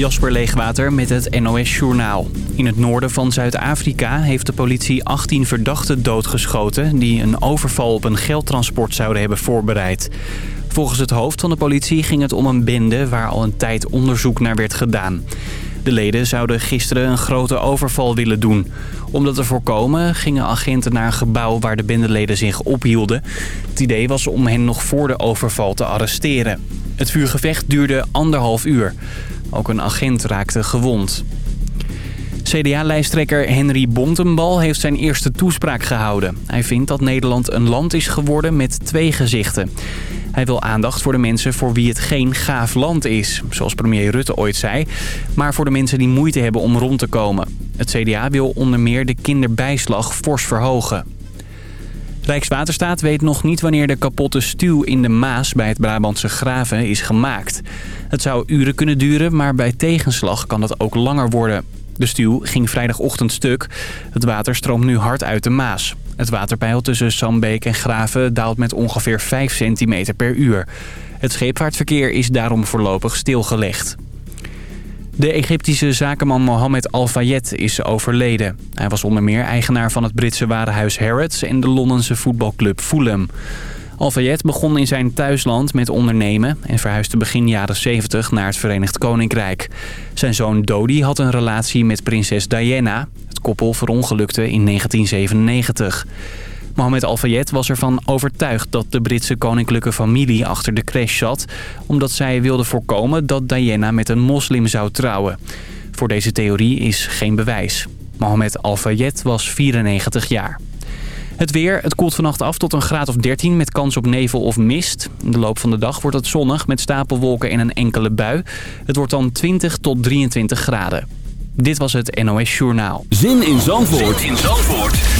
Jasper Leegwater met het NOS Journaal. In het noorden van Zuid-Afrika heeft de politie 18 verdachten doodgeschoten... die een overval op een geldtransport zouden hebben voorbereid. Volgens het hoofd van de politie ging het om een bende... waar al een tijd onderzoek naar werd gedaan. De leden zouden gisteren een grote overval willen doen. Om dat te voorkomen gingen agenten naar een gebouw waar de bendeleden zich ophielden. Het idee was om hen nog voor de overval te arresteren. Het vuurgevecht duurde anderhalf uur. Ook een agent raakte gewond. CDA-lijsttrekker Henry Bontenbal heeft zijn eerste toespraak gehouden. Hij vindt dat Nederland een land is geworden met twee gezichten. Hij wil aandacht voor de mensen voor wie het geen gaaf land is, zoals premier Rutte ooit zei, maar voor de mensen die moeite hebben om rond te komen. Het CDA wil onder meer de kinderbijslag fors verhogen. Rijkswaterstaat weet nog niet wanneer de kapotte stuw in de Maas bij het Brabantse Graven is gemaakt. Het zou uren kunnen duren, maar bij tegenslag kan dat ook langer worden. De stuw ging vrijdagochtend stuk. Het water stroomt nu hard uit de Maas. Het waterpeil tussen Sambeek en Graven daalt met ongeveer 5 centimeter per uur. Het scheepvaartverkeer is daarom voorlopig stilgelegd. De Egyptische zakenman Mohammed Al-Fayed is overleden. Hij was onder meer eigenaar van het Britse warenhuis Harrods en de Londense voetbalclub Fulham. Al-Fayed begon in zijn thuisland met ondernemen en verhuisde begin jaren 70 naar het Verenigd Koninkrijk. Zijn zoon Dodi had een relatie met prinses Diana. Het koppel verongelukte in 1997. Mohammed Al-Fayed was ervan overtuigd dat de Britse koninklijke familie achter de crash zat... omdat zij wilde voorkomen dat Diana met een moslim zou trouwen. Voor deze theorie is geen bewijs. Mohammed Al-Fayed was 94 jaar. Het weer, het koelt vannacht af tot een graad of 13 met kans op nevel of mist. In de loop van de dag wordt het zonnig met stapelwolken en een enkele bui. Het wordt dan 20 tot 23 graden. Dit was het NOS Journaal. Zin in Zandvoort, zin in Zandvoort.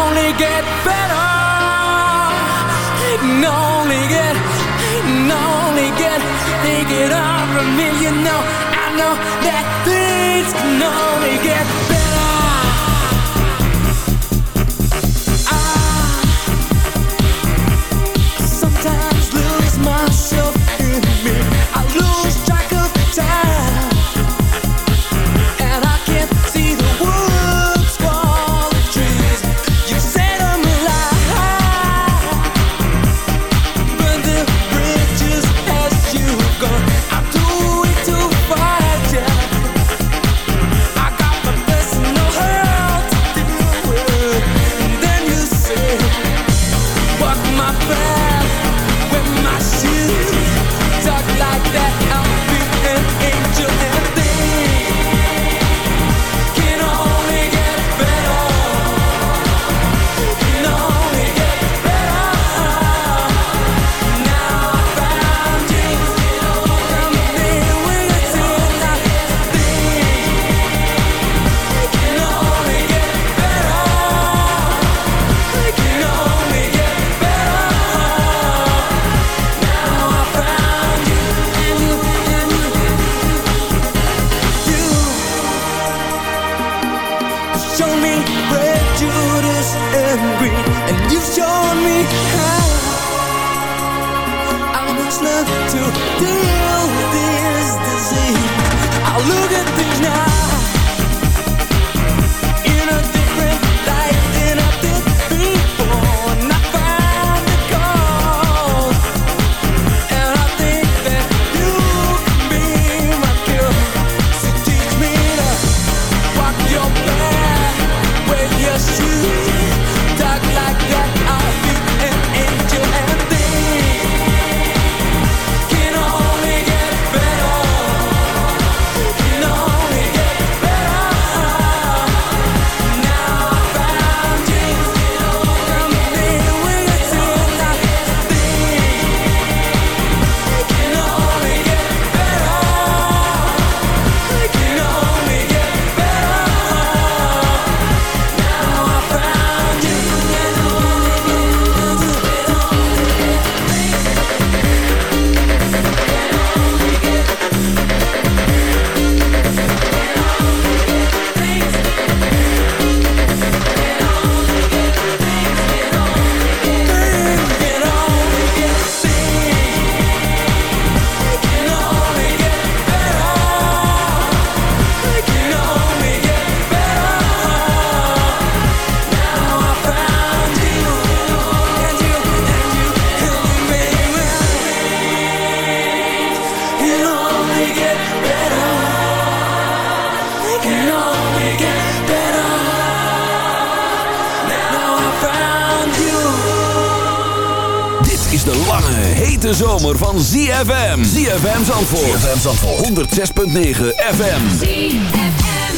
only get better. It can only get, it can only get, they get up from me. You know, I know that things can only get better. I sometimes lose myself in me. ZFM. Zandvoort. ZFM Zandvoort. 106.9 FM. ZFM.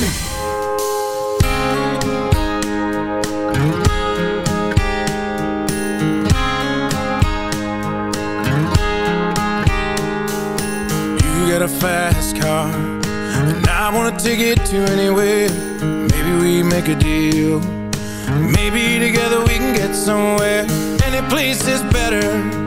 You got a fast car. And I wanna take it to anywhere. Maybe we make a deal. Maybe together we can get somewhere. Any place is better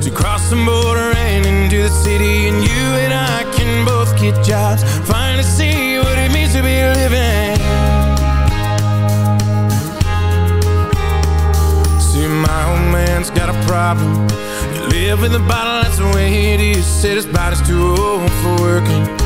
to cross the border and into the city And you and I can both get jobs. Finally see what it means to be living. See, my old man's got a problem. You live in the bottle, that's the way it is. Said his body's too old for working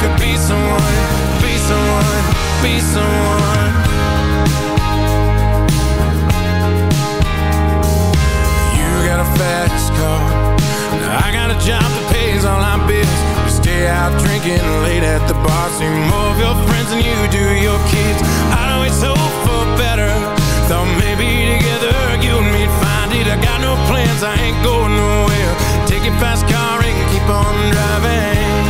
could be someone Be someone, be someone. You got a fast car. I got a job that pays all our bills. We stay out drinking late at the bar. See more of your friends than you do your kids. I always hope for better. Thought maybe together you and me'd find it. I got no plans, I ain't going nowhere. Take your fast car and keep on driving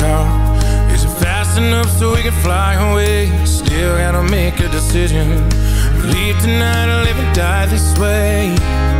car Is it fast enough so we can fly away? Still gotta make a decision. Leave tonight or live and die this way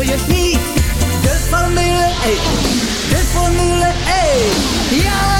wil je niet. De Formule 1. De Formule 1. Ja!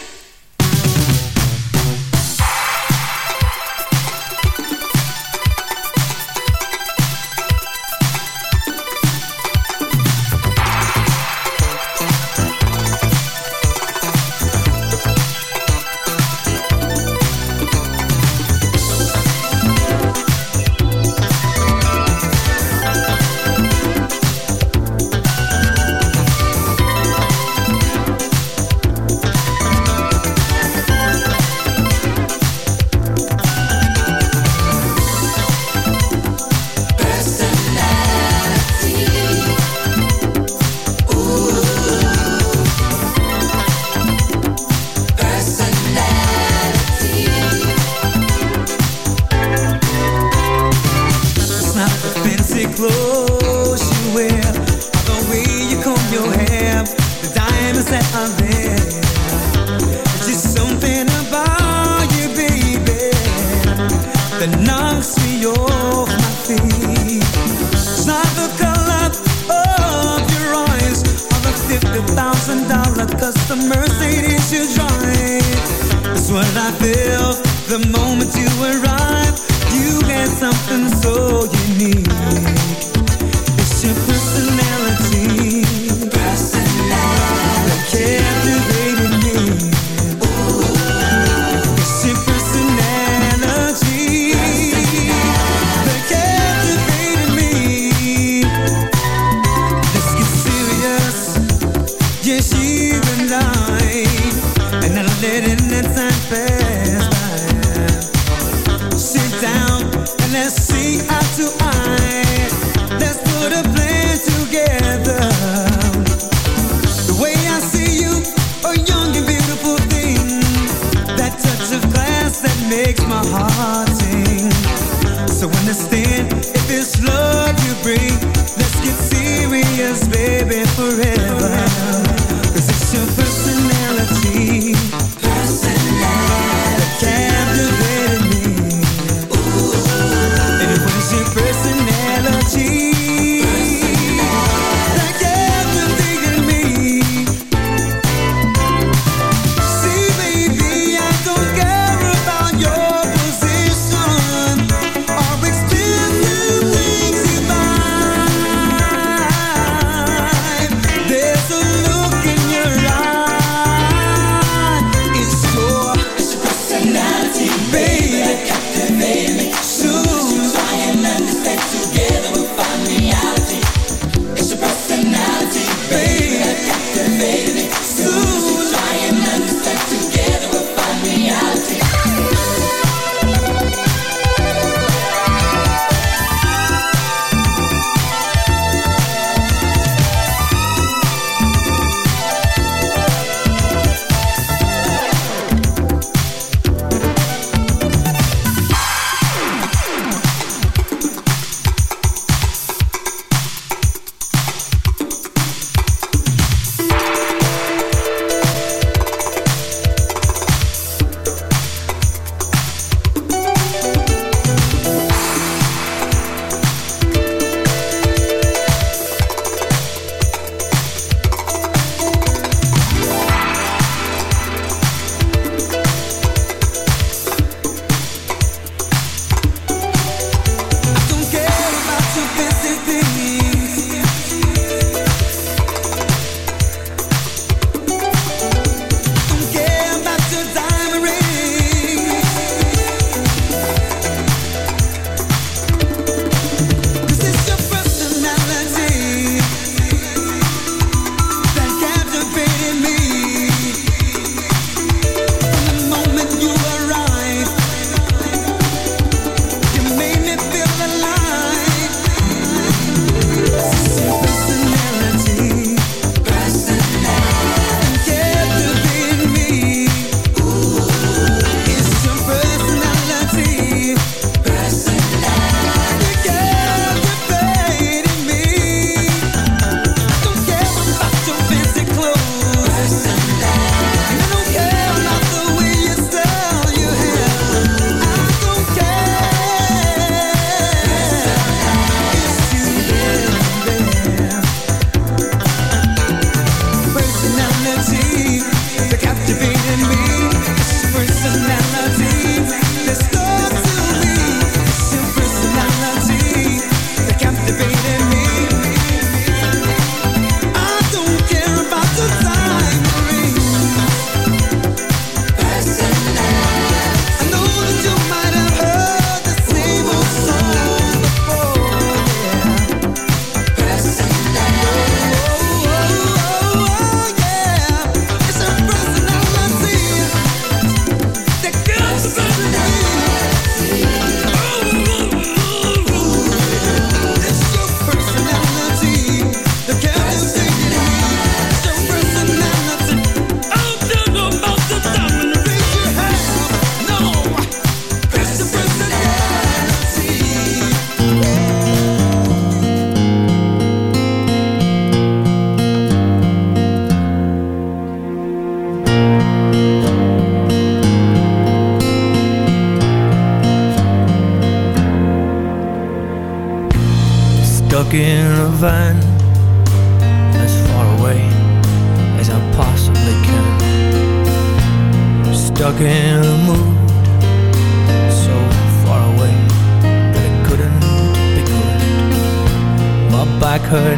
close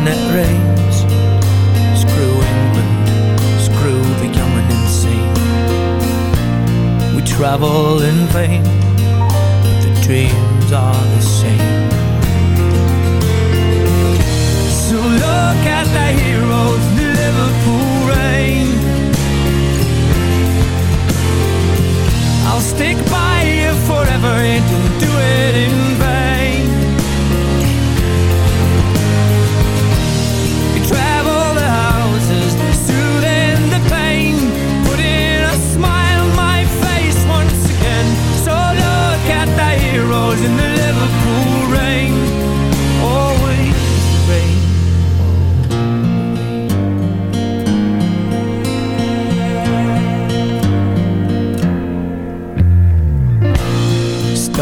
and it rains. Screw England, screw the young and insane. We travel in vain, but the dreams are the same. So look at the heroes in the Liverpool rain. I'll stick by you forever and do it in vain.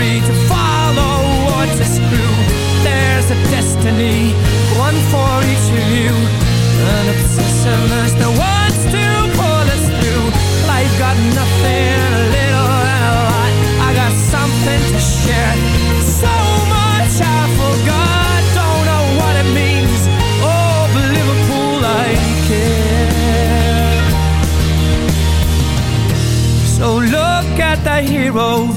a to follow or to screw. There's a destiny, one for each of you, an obsessiveness that wants to pull us through. Life got nothing, a little and a lot. I got something to share. So much I forgot, don't know what it means. Oh, but Liverpool, I care. So look at the heroes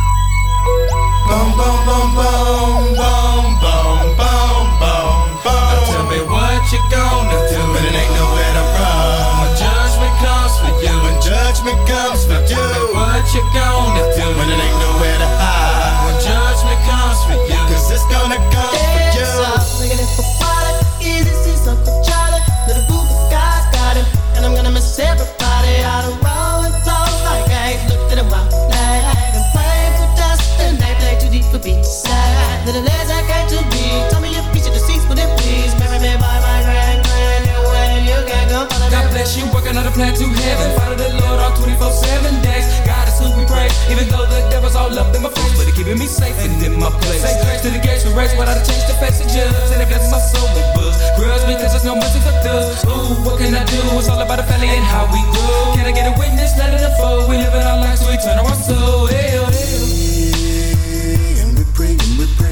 heaven. Follow the Lord all 24-7 days. God is who we praise. Even though the devil's all up in my face, but he's keeping me safe and in my place. Say grace to the gates for race, without a change the face of judge. And it bless my soul with books. Grudge because there's no mercy for thugs. Ooh, what can I do? It's all about the family and how we grow. Can I get a witness? Let it unfold. We live in our lives, so we turn our soul. Hell, oh, hell. Oh. And we pray and we pray.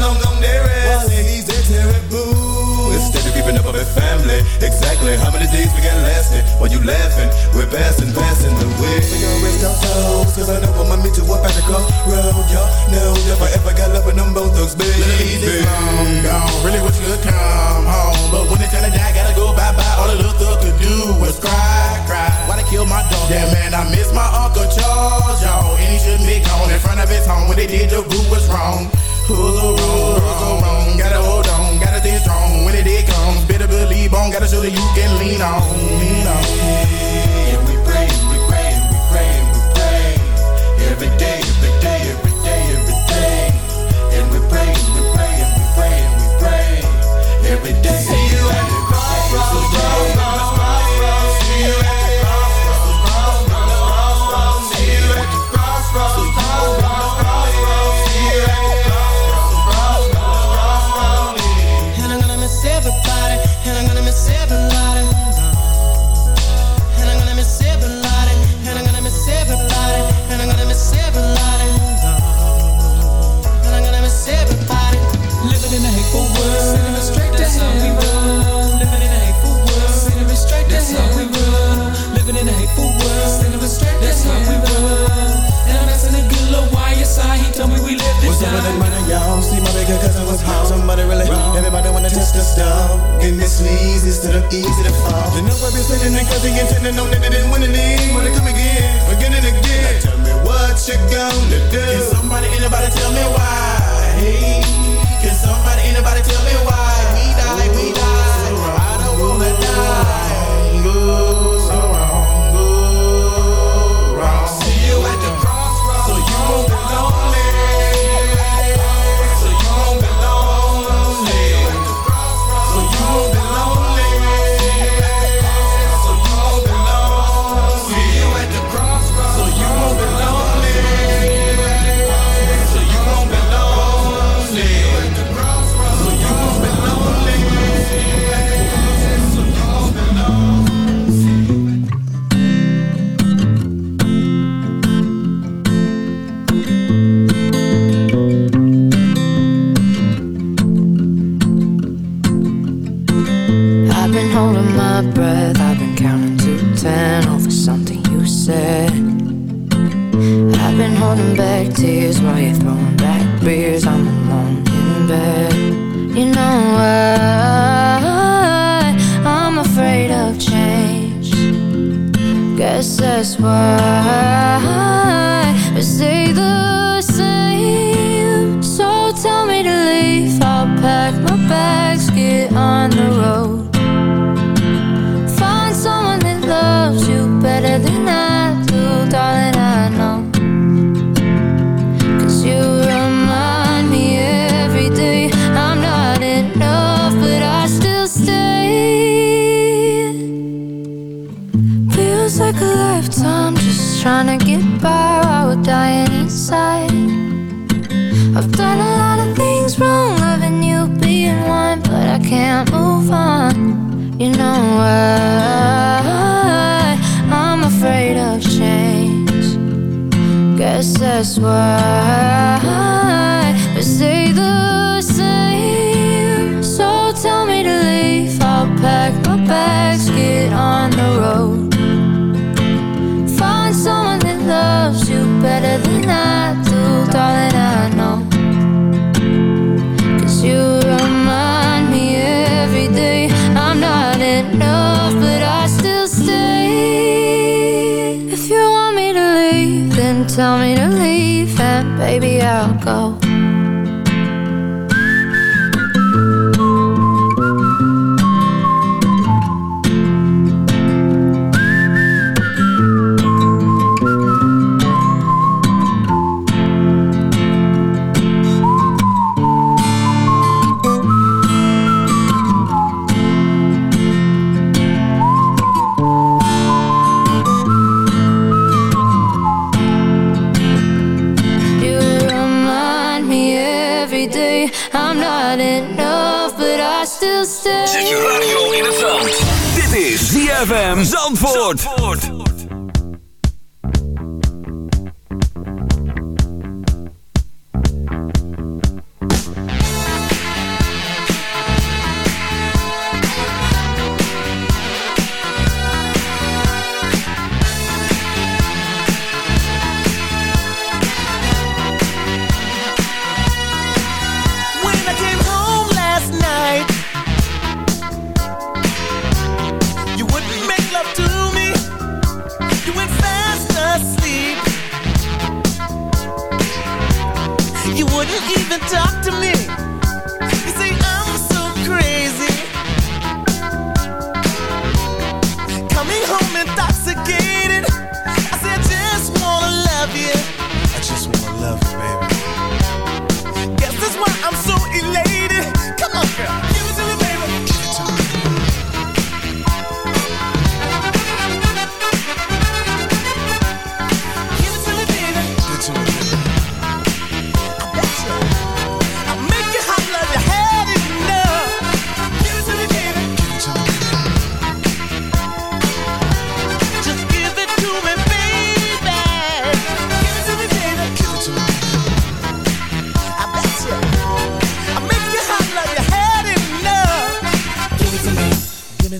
long gone there is. While he's that terrible. Instead of keeping up with family, exactly how many days we got lasting? While you laughing, we're passing, passing the way. We gon' rest our toes, cause I know I'ma meet you up at the crossroad. Y'all know if ever got love in them both thugs, baby. Ladies, it's long gone. Really wish you could come home. But when it's time to die, gotta go bye bye. All the little thug could do was cry, cry. Why they kill my dog? Yeah, man, I miss my Uncle Charles, y'all. And he shouldn't be gone in front of his home. When they did, the boo was wrong. Who's so wrong? Wrong? Gotta hold on, gotta stay strong. When the day comes, better believe on. Gotta show that you can lean on, lean on. And we pray, we pray, we pray, we pray. Every day, every day, every day, every day. And we pray, we pray, and we pray, and we pray. Every day. Test the this easy instead of easy to fall. You know I've been sitting and cause he intended on that they didn't win any. Wanna come again, again and again. Now tell me what you gonna do. Can somebody, anybody tell me why? Hey, Can somebody, anybody tell me why? We die, we die. So I don't wanna die. Go so wrong, go wrong. See you at the crossroads, so you won't be lonely. Zandvoort.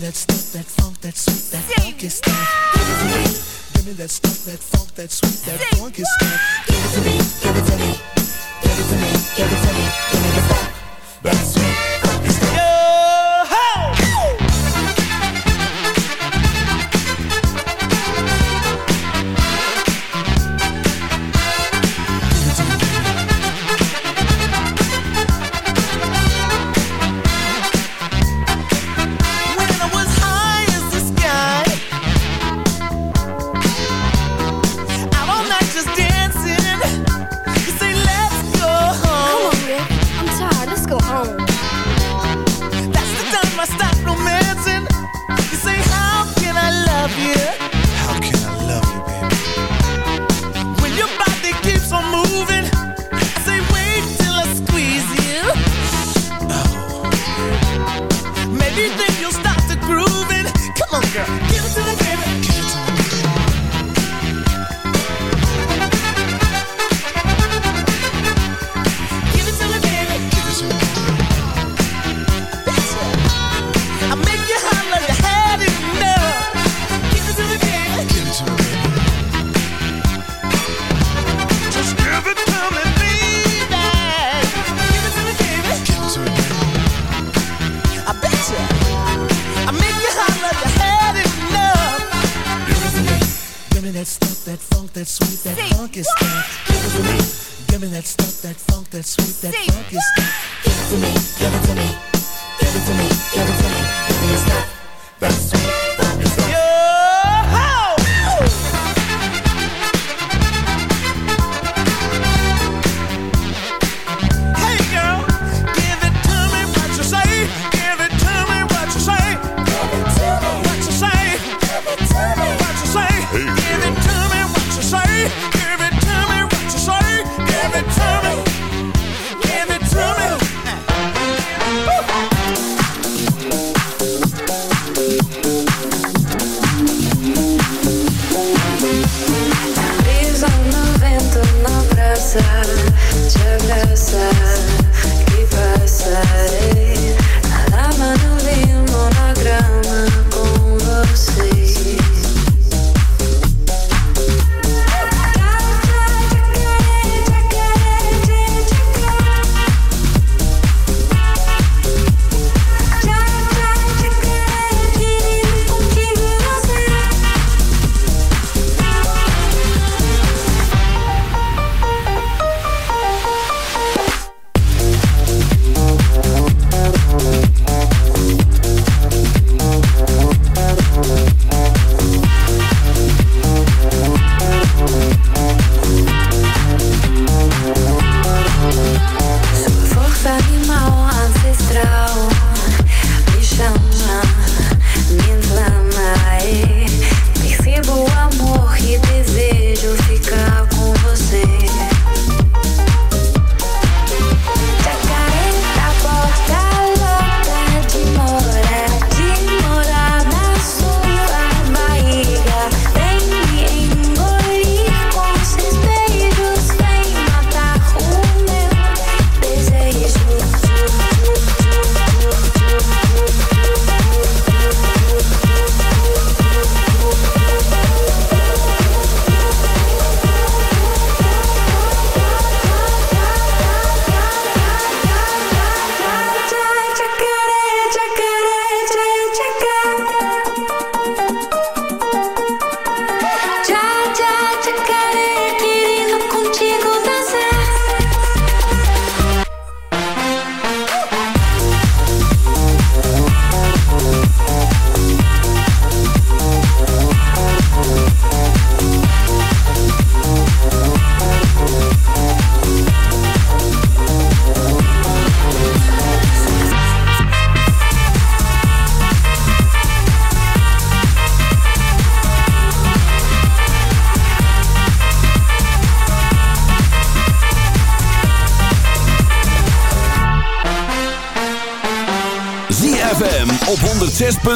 that stuff, that funk, that sweet, that Sing. funky stuff. Give it to me. Give me that stuff, that funk, that sweet, that Sing. funky stuff. Give it to me. Give it to me.